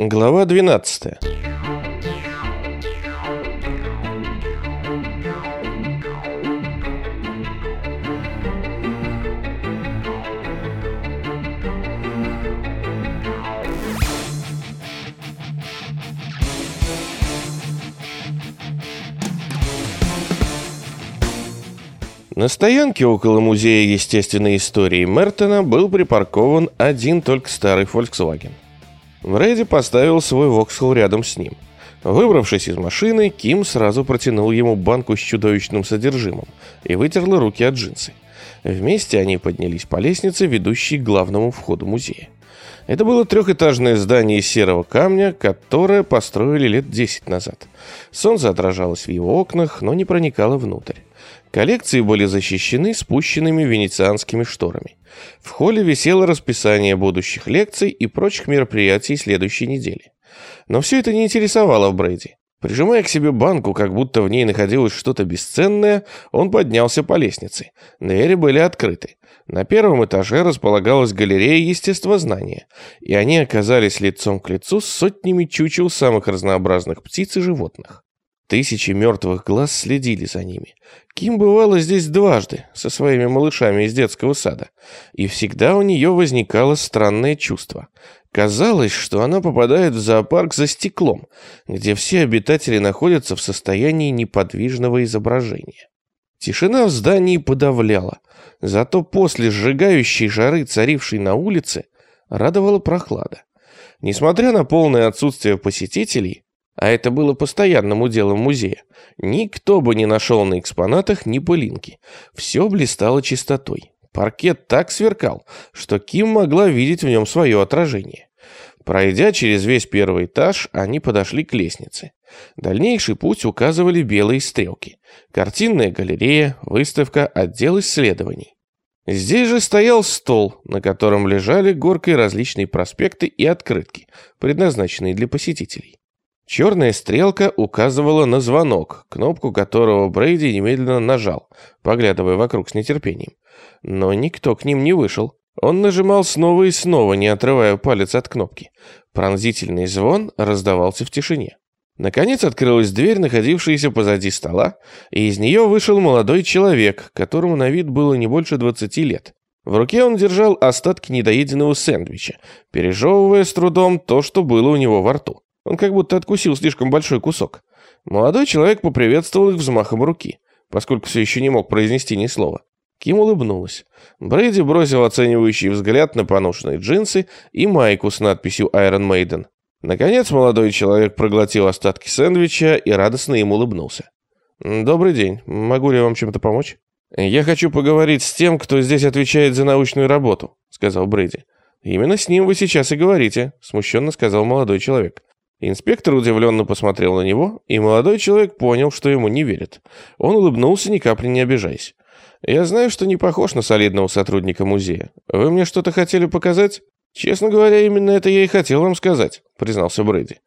Глава 12. На стоянке около Музея естественной истории Мертона был припаркован один только старый Volkswagen. Брэди поставил свой Воксхолл рядом с ним. Выбравшись из машины, Ким сразу протянул ему банку с чудовищным содержимым и вытерла руки от джинсы. Вместе они поднялись по лестнице, ведущей к главному входу музея. Это было трехэтажное здание из серого камня, которое построили лет 10 назад. Солнце отражалось в его окнах, но не проникало внутрь. Коллекции были защищены спущенными венецианскими шторами. В холле висело расписание будущих лекций и прочих мероприятий следующей недели. Но все это не интересовало Брейди. Прижимая к себе банку, как будто в ней находилось что-то бесценное, он поднялся по лестнице. Двери были открыты. На первом этаже располагалась галерея естествознания, и они оказались лицом к лицу с сотнями чучел самых разнообразных птиц и животных. Тысячи мертвых глаз следили за ними. Ким бывала здесь дважды, со своими малышами из детского сада, и всегда у нее возникало странное чувство. Казалось, что она попадает в зоопарк за стеклом, где все обитатели находятся в состоянии неподвижного изображения. Тишина в здании подавляла, зато после сжигающей жары, царившей на улице, радовала прохлада. Несмотря на полное отсутствие посетителей, а это было постоянным уделом музея, никто бы не нашел на экспонатах ни пылинки. Все блистало чистотой. Паркет так сверкал, что Ким могла видеть в нем свое отражение. Пройдя через весь первый этаж, они подошли к лестнице. Дальнейший путь указывали белые стрелки. Картинная галерея, выставка, отдел исследований. Здесь же стоял стол, на котором лежали горкой различные проспекты и открытки, предназначенные для посетителей. Черная стрелка указывала на звонок, кнопку которого Брейди немедленно нажал, поглядывая вокруг с нетерпением. Но никто к ним не вышел. Он нажимал снова и снова, не отрывая палец от кнопки. Пронзительный звон раздавался в тишине. Наконец открылась дверь, находившаяся позади стола, и из нее вышел молодой человек, которому на вид было не больше 20 лет. В руке он держал остатки недоеденного сэндвича, пережевывая с трудом то, что было у него во рту. Он как будто откусил слишком большой кусок. Молодой человек поприветствовал их взмахом руки, поскольку все еще не мог произнести ни слова. Ким улыбнулась. Брейди бросил оценивающий взгляд на поношенные джинсы и майку с надписью Iron Maiden. Наконец молодой человек проглотил остатки сэндвича и радостно им улыбнулся. «Добрый день. Могу ли я вам чем-то помочь?» «Я хочу поговорить с тем, кто здесь отвечает за научную работу», — сказал Брейди. «Именно с ним вы сейчас и говорите», — смущенно сказал молодой человек. Инспектор удивленно посмотрел на него, и молодой человек понял, что ему не верят. Он улыбнулся, ни капли не обижаясь. «Я знаю, что не похож на солидного сотрудника музея. Вы мне что-то хотели показать?» «Честно говоря, именно это я и хотел вам сказать», — признался Брэди.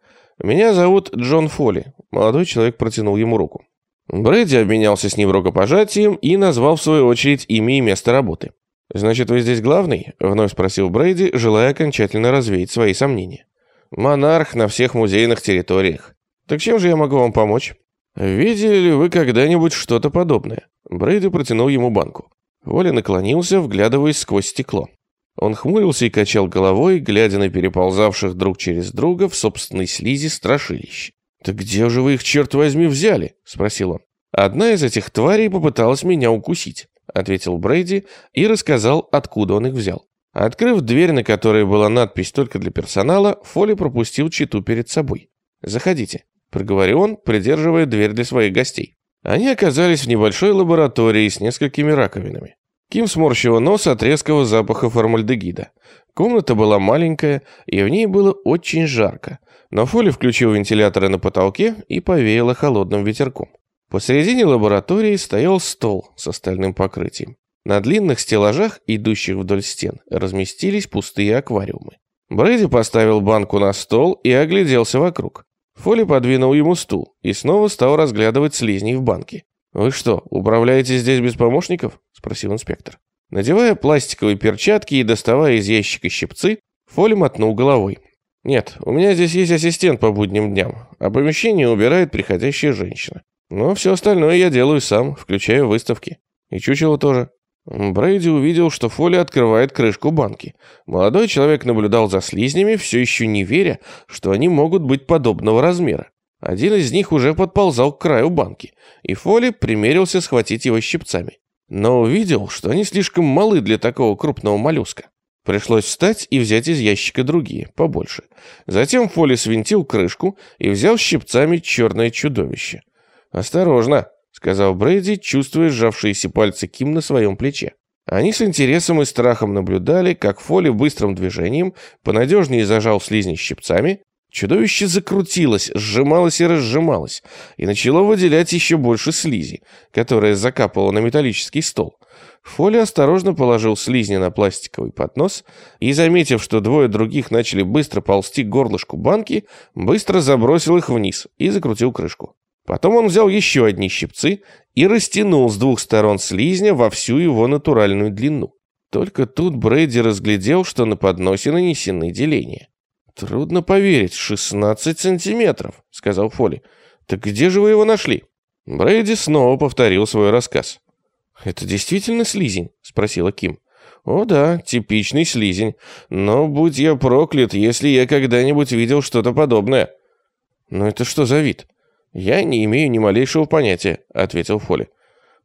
«Меня зовут Джон Фолли». Молодой человек протянул ему руку. Брэди обменялся с ним рукопожатием и назвал в свою очередь имя и место работы. «Значит, вы здесь главный?» — вновь спросил Брэди, желая окончательно развеять свои сомнения. Монарх на всех музейных территориях. Так чем же я могу вам помочь? Видели ли вы когда-нибудь что-то подобное? Брейди протянул ему банку. Воля наклонился, вглядываясь сквозь стекло. Он хмурился и качал головой, глядя на переползавших друг через друга в собственной слизи страшилищ. «Так где же вы их, черт возьми, взяли?» — спросил он. «Одна из этих тварей попыталась меня укусить», — ответил Брейди и рассказал, откуда он их взял. Открыв дверь, на которой была надпись «Только для персонала», Фоли пропустил читу перед собой. «Заходите», — проговорил он, придерживая дверь для своих гостей. Они оказались в небольшой лаборатории с несколькими раковинами. Ким сморщила нос от резкого запаха формальдегида. Комната была маленькая, и в ней было очень жарко, но Фоли включил вентиляторы на потолке и повеяло холодным ветерком. Посередине лаборатории стоял стол с остальным покрытием. На длинных стеллажах, идущих вдоль стен, разместились пустые аквариумы. Брэди поставил банку на стол и огляделся вокруг. Фоли подвинул ему стул и снова стал разглядывать слизней в банке. «Вы что, управляете здесь без помощников?» – спросил инспектор. Надевая пластиковые перчатки и доставая из ящика щипцы, Фоли мотнул головой. Нет, у меня здесь есть ассистент по будним дням, а помещение убирает приходящая женщина. Но все остальное я делаю сам, включая выставки. И чучело тоже. Брейди увидел, что Фоли открывает крышку банки. Молодой человек наблюдал за слизнями, все еще не веря, что они могут быть подобного размера. Один из них уже подползал к краю банки, и Фоли примерился схватить его щипцами. Но увидел, что они слишком малы для такого крупного моллюска. Пришлось встать и взять из ящика другие, побольше. Затем Фоли свинтил крышку и взял щипцами черное чудовище. «Осторожно!» Сказал Брейди, чувствуя сжавшиеся пальцы Ким на своем плече. Они с интересом и страхом наблюдали, как Фоли быстрым движением понадежнее зажал слизни щипцами. Чудовище закрутилось, сжималось и разжималось, и начало выделять еще больше слизи, которая закапала на металлический стол. Фоли осторожно положил слизни на пластиковый поднос и, заметив, что двое других начали быстро ползти к горлышку банки, быстро забросил их вниз и закрутил крышку. Потом он взял еще одни щипцы и растянул с двух сторон слизня во всю его натуральную длину. Только тут Брейди разглядел, что на подносе нанесены деления. «Трудно поверить, 16 сантиметров», — сказал Фоли. «Так где же вы его нашли?» Брейди снова повторил свой рассказ. «Это действительно слизень?» — спросила Ким. «О да, типичный слизень. Но будь я проклят, если я когда-нибудь видел что-то подобное». «Но это что за вид?» «Я не имею ни малейшего понятия», — ответил Фоли.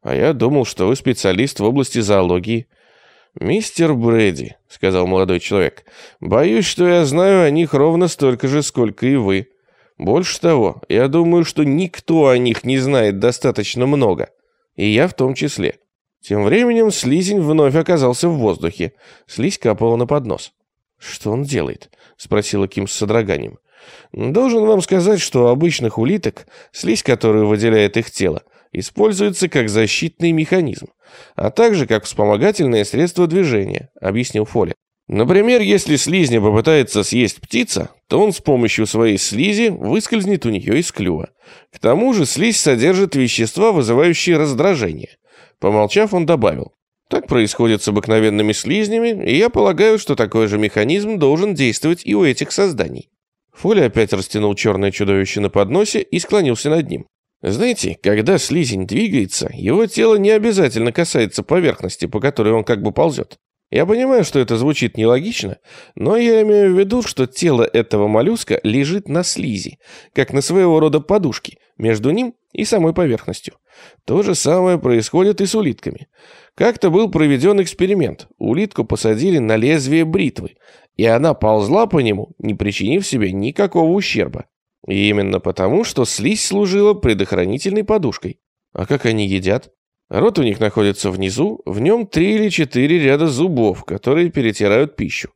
«А я думал, что вы специалист в области зоологии». «Мистер Брэди», — сказал молодой человек, — «боюсь, что я знаю о них ровно столько же, сколько и вы. Больше того, я думаю, что никто о них не знает достаточно много. И я в том числе». Тем временем слизень вновь оказался в воздухе. Слизь капала на поднос. «Что он делает?» — спросила Ким с содроганием. Должен вам сказать, что у обычных улиток слизь, которую выделяет их тело, используется как защитный механизм, а также как вспомогательное средство движения, объяснил Фоли. Например, если слизня попытается съесть птица, то он с помощью своей слизи выскользнет у нее из клюва. К тому же слизь содержит вещества, вызывающие раздражение. Помолчав, он добавил. Так происходит с обыкновенными слизнями, и я полагаю, что такой же механизм должен действовать и у этих созданий. Фоли опять растянул черное чудовище на подносе и склонился над ним. Знаете, когда слизень двигается, его тело не обязательно касается поверхности, по которой он как бы ползет. Я понимаю, что это звучит нелогично, но я имею в виду, что тело этого моллюска лежит на слизи, как на своего рода подушке, между ним и самой поверхностью. То же самое происходит и с улитками. Как-то был проведен эксперимент. Улитку посадили на лезвие бритвы, и она ползла по нему, не причинив себе никакого ущерба. И именно потому, что слизь служила предохранительной подушкой. А как они едят? Рот у них находится внизу, в нем три или четыре ряда зубов, которые перетирают пищу.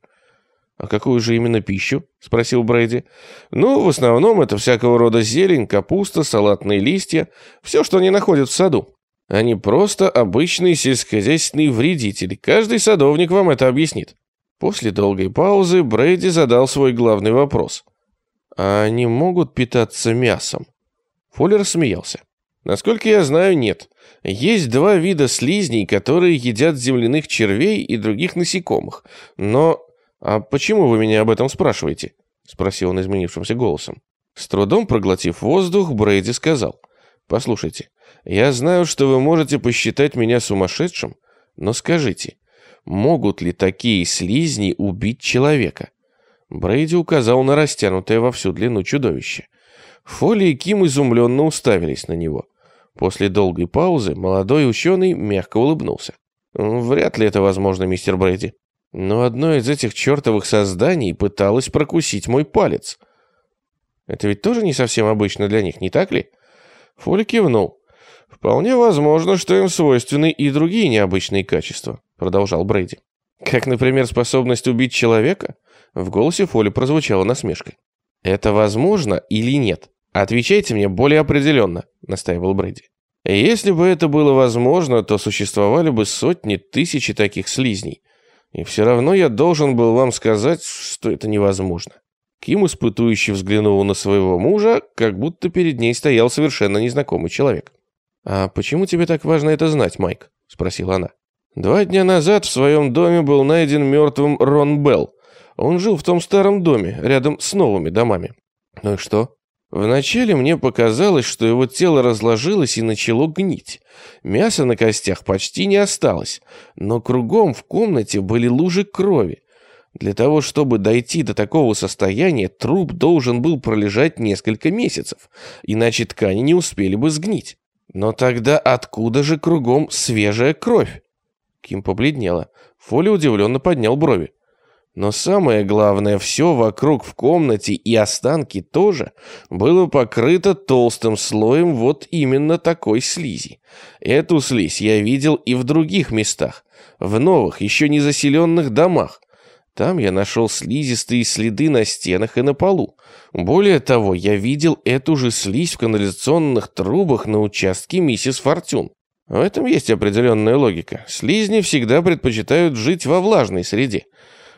«А какую же именно пищу?» — спросил Брейди. «Ну, в основном это всякого рода зелень, капуста, салатные листья, все, что они находят в саду. Они просто обычные сельскохозяйственные вредители. Каждый садовник вам это объяснит». После долгой паузы Брейди задал свой главный вопрос. «А они могут питаться мясом?» Фуллер смеялся. «Насколько я знаю, нет. Есть два вида слизней, которые едят земляных червей и других насекомых. Но... А почему вы меня об этом спрашиваете?» Спросил он изменившимся голосом. С трудом проглотив воздух, Брейди сказал. «Послушайте, я знаю, что вы можете посчитать меня сумасшедшим, но скажите, Могут ли такие слизни убить человека? Брейди указал на растянутое во всю длину чудовище. Фоли и Ким изумленно уставились на него. После долгой паузы молодой ученый мягко улыбнулся. «Вряд ли это возможно, мистер Брейди. Но одно из этих чертовых созданий пыталось прокусить мой палец. Это ведь тоже не совсем обычно для них, не так ли?» Фоли кивнул. «Вполне возможно, что им свойственны и другие необычные качества продолжал Брейди. Как, например, способность убить человека? В голосе Фоли прозвучала насмешка. Это возможно или нет? Отвечайте мне более определенно, настаивал Брейди. Если бы это было возможно, то существовали бы сотни, тысячи таких слизней. И все равно я должен был вам сказать, что это невозможно. Ким испытующе взглянула на своего мужа, как будто перед ней стоял совершенно незнакомый человек. «А почему тебе так важно это знать, Майк?» – спросила она. Два дня назад в своем доме был найден мертвым Рон Белл. Он жил в том старом доме, рядом с новыми домами. Ну и что? Вначале мне показалось, что его тело разложилось и начало гнить. Мяса на костях почти не осталось, но кругом в комнате были лужи крови. Для того, чтобы дойти до такого состояния, труп должен был пролежать несколько месяцев, иначе ткани не успели бы сгнить. Но тогда откуда же кругом свежая кровь? Ким побледнела. Фоли удивленно поднял брови. Но самое главное, все вокруг в комнате и останки тоже было покрыто толстым слоем вот именно такой слизи. Эту слизь я видел и в других местах, в новых, еще не заселенных домах. Там я нашел слизистые следы на стенах и на полу. Более того, я видел эту же слизь в канализационных трубах на участке миссис Фортюн. В этом есть определенная логика. Слизни всегда предпочитают жить во влажной среде.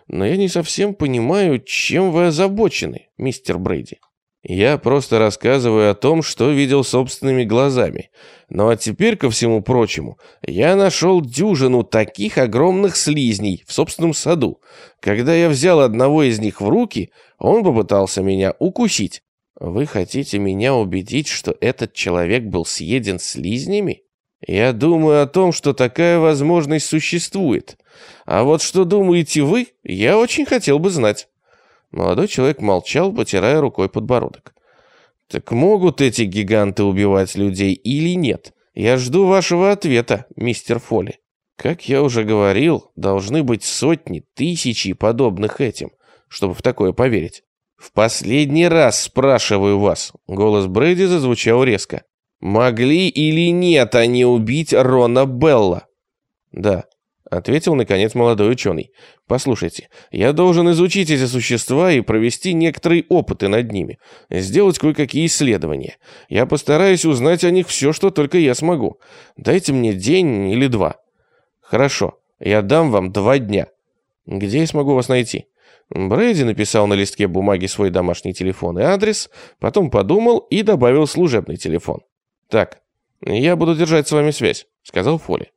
Но я не совсем понимаю, чем вы озабочены, мистер Брейди. Я просто рассказываю о том, что видел собственными глазами. Ну а теперь, ко всему прочему, я нашел дюжину таких огромных слизней в собственном саду. Когда я взял одного из них в руки, он попытался меня укусить. Вы хотите меня убедить, что этот человек был съеден слизнями? Я думаю о том, что такая возможность существует. А вот что думаете вы, я очень хотел бы знать. Молодой человек молчал, потирая рукой подбородок. «Так могут эти гиганты убивать людей или нет? Я жду вашего ответа, мистер Фоли. Как я уже говорил, должны быть сотни, тысячи подобных этим, чтобы в такое поверить. В последний раз спрашиваю вас». Голос Брэди зазвучал резко. «Могли или нет они убить Рона Белла?» «Да», Ответил, наконец, молодой ученый. «Послушайте, я должен изучить эти существа и провести некоторые опыты над ними, сделать кое-какие исследования. Я постараюсь узнать о них все, что только я смогу. Дайте мне день или два». «Хорошо, я дам вам два дня. Где я смогу вас найти?» Брэди написал на листке бумаги свой домашний телефон и адрес, потом подумал и добавил служебный телефон. «Так, я буду держать с вами связь», — сказал Фоли.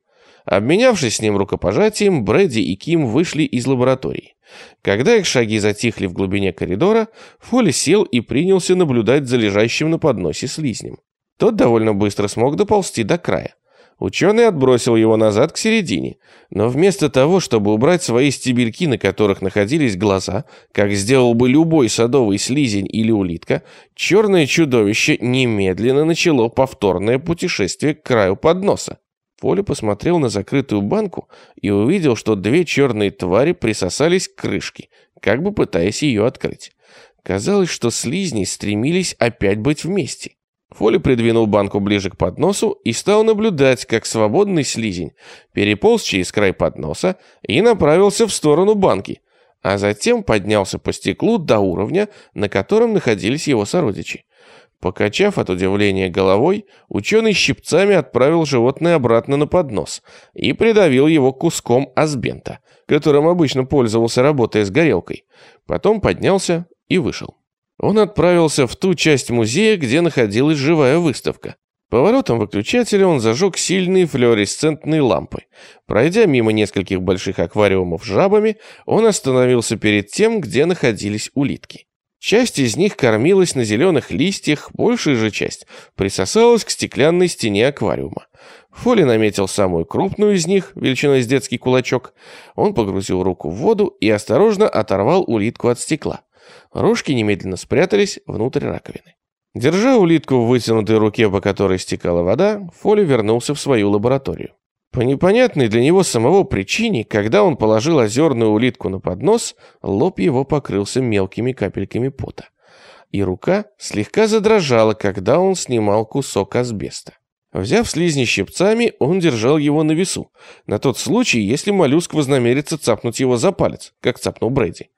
Обменявшись с ним рукопожатием, Брэди и Ким вышли из лаборатории. Когда их шаги затихли в глубине коридора, Фоли сел и принялся наблюдать за лежащим на подносе слизнем. Тот довольно быстро смог доползти до края. Ученый отбросил его назад к середине, но вместо того, чтобы убрать свои стебельки, на которых находились глаза, как сделал бы любой садовый слизень или улитка, черное чудовище немедленно начало повторное путешествие к краю подноса. Поля посмотрел на закрытую банку и увидел, что две черные твари присосались к крышке, как бы пытаясь ее открыть. Казалось, что слизни стремились опять быть вместе. Фоли придвинул банку ближе к подносу и стал наблюдать, как свободный слизень переполз через край подноса и направился в сторону банки, а затем поднялся по стеклу до уровня, на котором находились его сородичи. Покачав от удивления головой, ученый щипцами отправил животное обратно на поднос и придавил его куском асбента, которым обычно пользовался, работая с горелкой. Потом поднялся и вышел. Он отправился в ту часть музея, где находилась живая выставка. Поворотом выключателя он зажег сильные флуоресцентные лампы. Пройдя мимо нескольких больших аквариумов с жабами, он остановился перед тем, где находились улитки. Часть из них кормилась на зеленых листьях, большая же часть присосалась к стеклянной стене аквариума. Фоли наметил самую крупную из них, величиной с детский кулачок. Он погрузил руку в воду и осторожно оторвал улитку от стекла. Рожки немедленно спрятались внутрь раковины. Держа улитку в вытянутой руке, по которой стекала вода, Фоли вернулся в свою лабораторию. По непонятной для него самого причине, когда он положил озерную улитку на поднос, лоб его покрылся мелкими капельками пота. И рука слегка задрожала, когда он снимал кусок асбеста. Взяв слизни щипцами, он держал его на весу, на тот случай, если моллюск вознамерится цапнуть его за палец, как цапнул Брэди.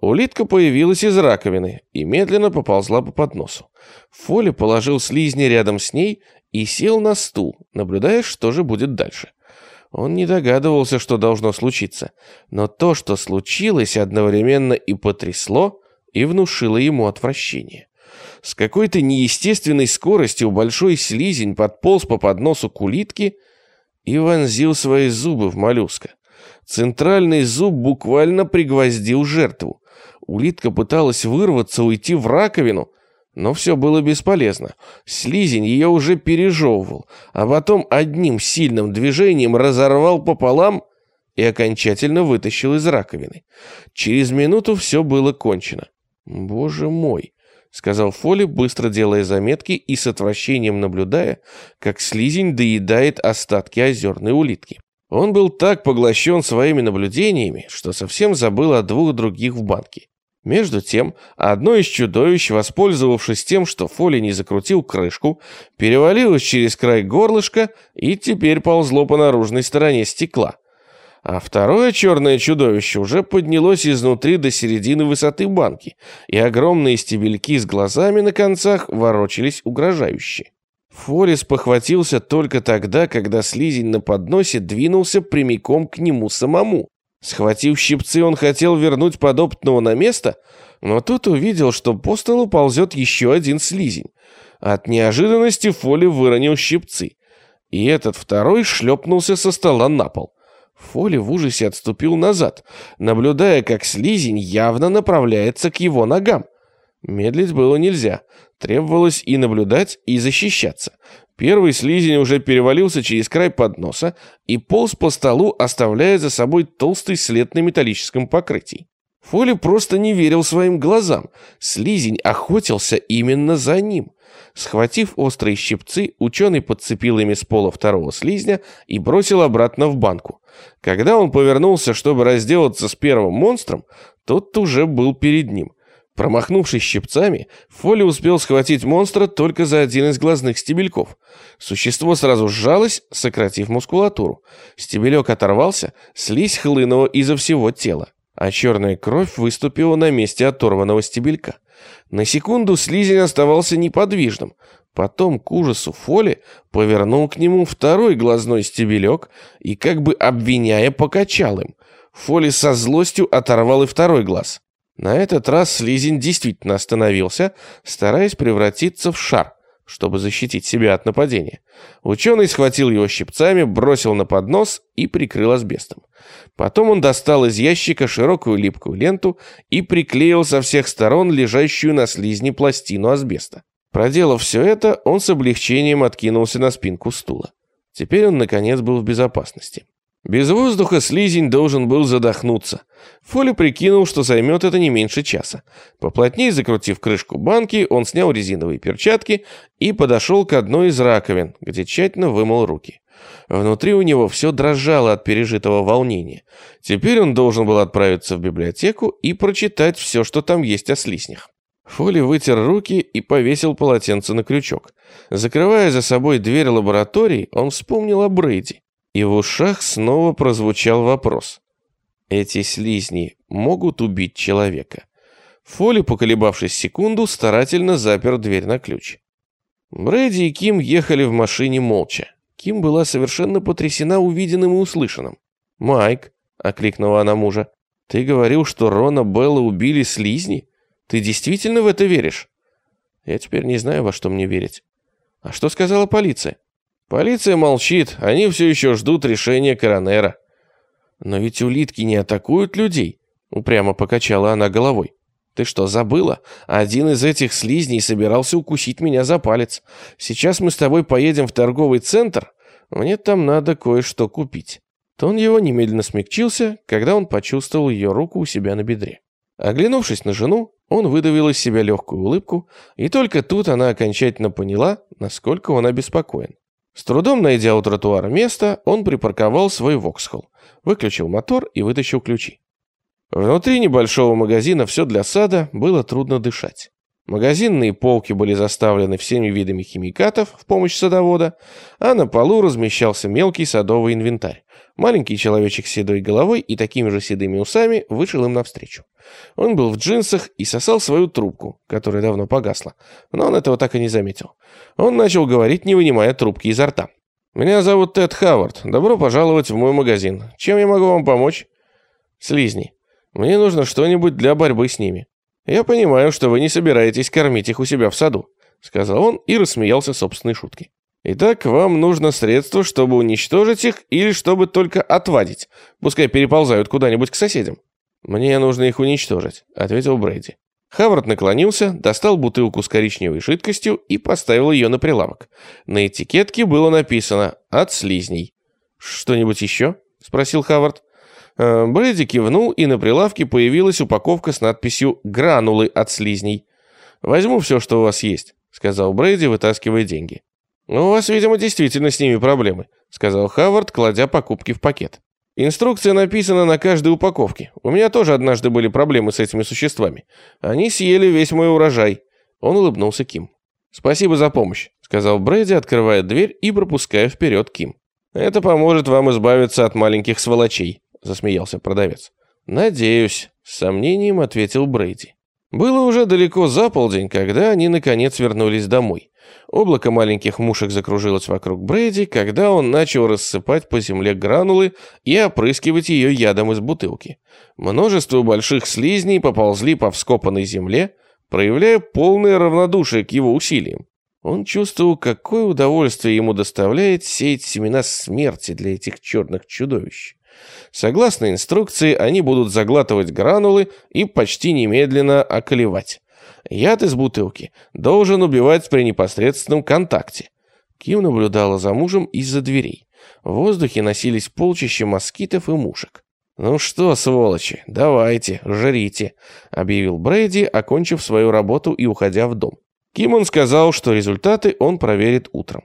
Улитка появилась из раковины и медленно поползла по подносу. Фоли положил слизни рядом с ней и сел на стул, наблюдая, что же будет дальше. Он не догадывался, что должно случиться, но то, что случилось, одновременно и потрясло, и внушило ему отвращение. С какой-то неестественной скоростью большой слизень подполз по подносу к улитке и вонзил свои зубы в моллюска. Центральный зуб буквально пригвоздил жертву. Улитка пыталась вырваться, уйти в раковину, но все было бесполезно. Слизень ее уже пережевывал, а потом одним сильным движением разорвал пополам и окончательно вытащил из раковины. Через минуту все было кончено. «Боже мой!» — сказал Фоли, быстро делая заметки и с отвращением наблюдая, как слизень доедает остатки озерной улитки. Он был так поглощен своими наблюдениями, что совсем забыл о двух других в банке. Между тем, одно из чудовищ, воспользовавшись тем, что Фоли не закрутил крышку, перевалилось через край горлышка и теперь ползло по наружной стороне стекла. А второе черное чудовище уже поднялось изнутри до середины высоты банки, и огромные стебельки с глазами на концах ворочались угрожающе. Форис похватился только тогда, когда слизень на подносе двинулся прямиком к нему самому. Схватив щипцы, он хотел вернуть подопытного на место, но тут увидел, что по столу ползет еще один слизень. От неожиданности Фоли выронил щипцы, и этот второй шлепнулся со стола на пол. Фоли в ужасе отступил назад, наблюдая, как слизень явно направляется к его ногам. Медлить было нельзя. Требовалось и наблюдать, и защищаться. Первый слизень уже перевалился через край подноса и полз по столу, оставляя за собой толстый след на металлическом покрытии. Фоли просто не верил своим глазам. Слизень охотился именно за ним. Схватив острые щипцы, ученый подцепил ими с пола второго слизня и бросил обратно в банку. Когда он повернулся, чтобы разделаться с первым монстром, тот уже был перед ним. Промахнувшись щипцами, Фоли успел схватить монстра только за один из глазных стебельков. Существо сразу сжалось, сократив мускулатуру. Стебелек оторвался, слизь хлынула изо всего тела, а черная кровь выступила на месте оторванного стебелька. На секунду слизень оставался неподвижным. Потом, к ужасу Фоли, повернул к нему второй глазной стебелек и, как бы обвиняя, покачал им. Фоли со злостью оторвал и второй глаз. На этот раз слизень действительно остановился, стараясь превратиться в шар, чтобы защитить себя от нападения. Ученый схватил его щипцами, бросил на поднос и прикрыл асбестом. Потом он достал из ящика широкую липкую ленту и приклеил со всех сторон лежащую на слизне пластину асбеста. Проделав все это, он с облегчением откинулся на спинку стула. Теперь он, наконец, был в безопасности. Без воздуха слизень должен был задохнуться. Фоли прикинул, что займет это не меньше часа. Поплотнее закрутив крышку банки, он снял резиновые перчатки и подошел к одной из раковин, где тщательно вымыл руки. Внутри у него все дрожало от пережитого волнения. Теперь он должен был отправиться в библиотеку и прочитать все, что там есть о слизнях. Фоли вытер руки и повесил полотенце на крючок. Закрывая за собой дверь лаборатории, он вспомнил о Брейди и в ушах снова прозвучал вопрос. Эти слизни могут убить человека? Фоли, поколебавшись секунду, старательно запер дверь на ключ. Брэди и Ким ехали в машине молча. Ким была совершенно потрясена увиденным и услышанным. «Майк», — окликнула она мужа, — «ты говорил, что Рона Белла убили слизни? Ты действительно в это веришь?» «Я теперь не знаю, во что мне верить». «А что сказала полиция?» Полиция молчит, они все еще ждут решения коронера. Но ведь улитки не атакуют людей, упрямо покачала она головой. Ты что, забыла? Один из этих слизней собирался укусить меня за палец. Сейчас мы с тобой поедем в торговый центр. Мне там надо кое-что купить. Тон его немедленно смягчился, когда он почувствовал ее руку у себя на бедре. Оглянувшись на жену, он выдавил из себя легкую улыбку, и только тут она окончательно поняла, насколько он обеспокоен. С трудом найдя у тротуара место, он припарковал свой Воксхолл, выключил мотор и вытащил ключи. Внутри небольшого магазина «Все для сада» было трудно дышать. Магазинные полки были заставлены всеми видами химикатов в помощь садовода, а на полу размещался мелкий садовый инвентарь. Маленький человечек с седой головой и такими же седыми усами вышел им навстречу. Он был в джинсах и сосал свою трубку, которая давно погасла, но он этого так и не заметил. Он начал говорить, не вынимая трубки изо рта. «Меня зовут Тед Хавард. Добро пожаловать в мой магазин. Чем я могу вам помочь?» «Слизни. Мне нужно что-нибудь для борьбы с ними. Я понимаю, что вы не собираетесь кормить их у себя в саду», — сказал он и рассмеялся собственной шутки. Итак, вам нужно средство, чтобы уничтожить их или чтобы только отвадить. Пускай переползают куда-нибудь к соседям. Мне нужно их уничтожить, ответил Брейди. Хавард наклонился, достал бутылку с коричневой жидкостью и поставил ее на прилавок. На этикетке было написано «От слизней». «Что-нибудь еще?» — спросил Хавард. Э, Брэди кивнул, и на прилавке появилась упаковка с надписью «Гранулы от слизней». «Возьму все, что у вас есть», — сказал Брэди, вытаскивая деньги. «У вас, видимо, действительно с ними проблемы», — сказал Хавард, кладя покупки в пакет. «Инструкция написана на каждой упаковке. У меня тоже однажды были проблемы с этими существами. Они съели весь мой урожай». Он улыбнулся Ким. «Спасибо за помощь», — сказал Брэди, открывая дверь и пропуская вперед Ким. «Это поможет вам избавиться от маленьких сволочей», — засмеялся продавец. «Надеюсь», — с сомнением ответил Брейди. Было уже далеко за полдень, когда они наконец вернулись домой. Облако маленьких мушек закружилось вокруг Брейди, когда он начал рассыпать по земле гранулы и опрыскивать ее ядом из бутылки. Множество больших слизней поползли по вскопанной земле, проявляя полное равнодушие к его усилиям. Он чувствовал, какое удовольствие ему доставляет сеять семена смерти для этих черных чудовищ. Согласно инструкции, они будут заглатывать гранулы и почти немедленно околевать. Яд из бутылки должен убивать при непосредственном контакте. Ким наблюдала за мужем из-за дверей. В воздухе носились полчища москитов и мушек. «Ну что, сволочи, давайте, жрите», — объявил Брейди, окончив свою работу и уходя в дом. Ким он сказал, что результаты он проверит утром.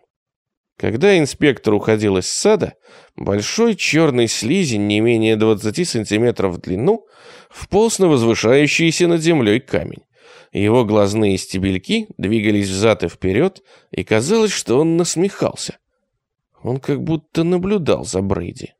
Когда инспектор уходил из сада, большой черный слизень не менее 20 сантиметров в длину вполз на возвышающийся над землей камень. Его глазные стебельки двигались взад и вперед, и казалось, что он насмехался. Он как будто наблюдал за Брейди.